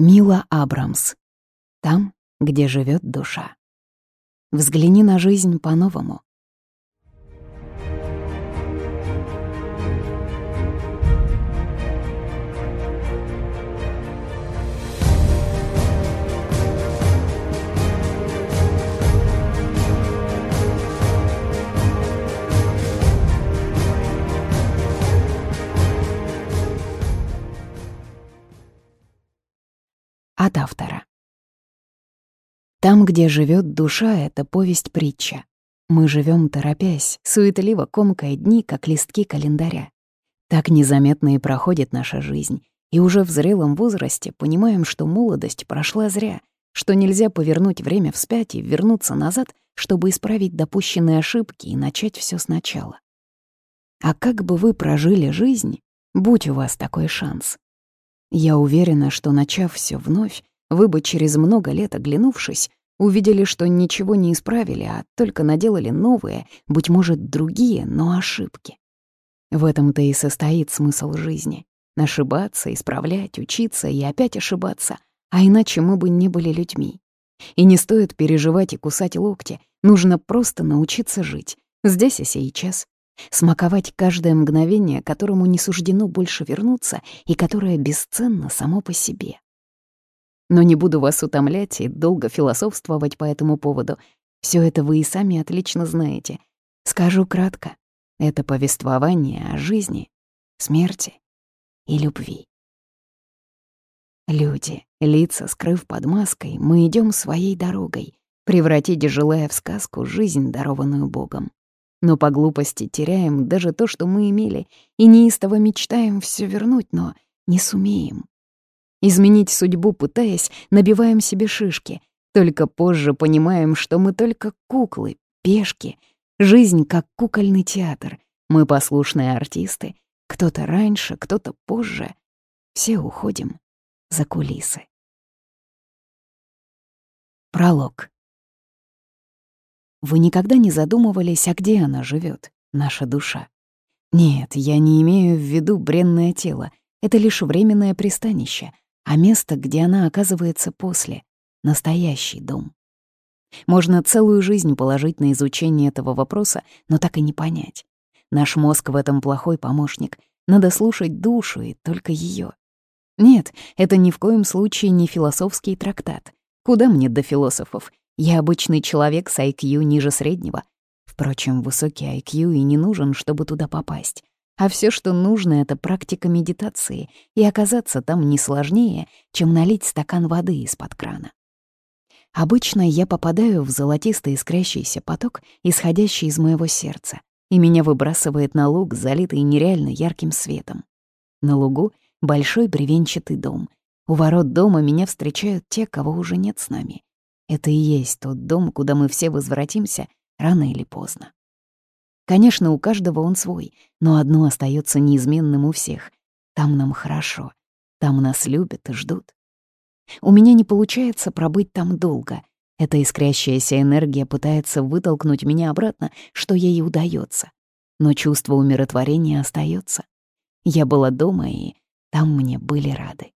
Мила Абрамс. Там, где живет душа. Взгляни на жизнь по-новому. От автора. Там, где живет душа, это повесть-притча. Мы живем торопясь, суетливо комкая дни, как листки календаря. Так незаметно и проходит наша жизнь, и уже в зрелом возрасте понимаем, что молодость прошла зря, что нельзя повернуть время вспять и вернуться назад, чтобы исправить допущенные ошибки и начать все сначала. А как бы вы прожили жизнь, будь у вас такой шанс? Я уверена, что, начав все вновь, вы бы через много лет оглянувшись, увидели, что ничего не исправили, а только наделали новые, быть может, другие, но ошибки. В этом-то и состоит смысл жизни — ошибаться, исправлять, учиться и опять ошибаться, а иначе мы бы не были людьми. И не стоит переживать и кусать локти, нужно просто научиться жить, здесь и сейчас, смаковать каждое мгновение, которому не суждено больше вернуться и которое бесценно само по себе. Но не буду вас утомлять и долго философствовать по этому поводу. Все это вы и сами отлично знаете. Скажу кратко. Это повествование о жизни, смерти и любви. Люди, лица скрыв под маской, мы идем своей дорогой, превратить, желая в сказку, жизнь, дарованную Богом но по глупости теряем даже то, что мы имели, и неистово мечтаем все вернуть, но не сумеем. Изменить судьбу, пытаясь, набиваем себе шишки. Только позже понимаем, что мы только куклы, пешки. Жизнь как кукольный театр. Мы послушные артисты. Кто-то раньше, кто-то позже. Все уходим за кулисы. Пролог. Вы никогда не задумывались, а где она живет, наша душа? Нет, я не имею в виду бренное тело. Это лишь временное пристанище, а место, где она оказывается после — настоящий дом. Можно целую жизнь положить на изучение этого вопроса, но так и не понять. Наш мозг в этом плохой помощник. Надо слушать душу и только ее. Нет, это ни в коем случае не философский трактат. Куда мне до философов? Я обычный человек с IQ ниже среднего. Впрочем, высокий IQ и не нужен, чтобы туда попасть. А все, что нужно, — это практика медитации, и оказаться там не сложнее, чем налить стакан воды из-под крана. Обычно я попадаю в золотистый искрящийся поток, исходящий из моего сердца, и меня выбрасывает на луг, залитый нереально ярким светом. На лугу — большой бревенчатый дом. У ворот дома меня встречают те, кого уже нет с нами. Это и есть тот дом, куда мы все возвратимся рано или поздно. Конечно, у каждого он свой, но одно остается неизменным у всех. Там нам хорошо, там нас любят и ждут. У меня не получается пробыть там долго. Эта искрящаяся энергия пытается вытолкнуть меня обратно, что ей удается. Но чувство умиротворения остается. Я была дома, и там мне были рады.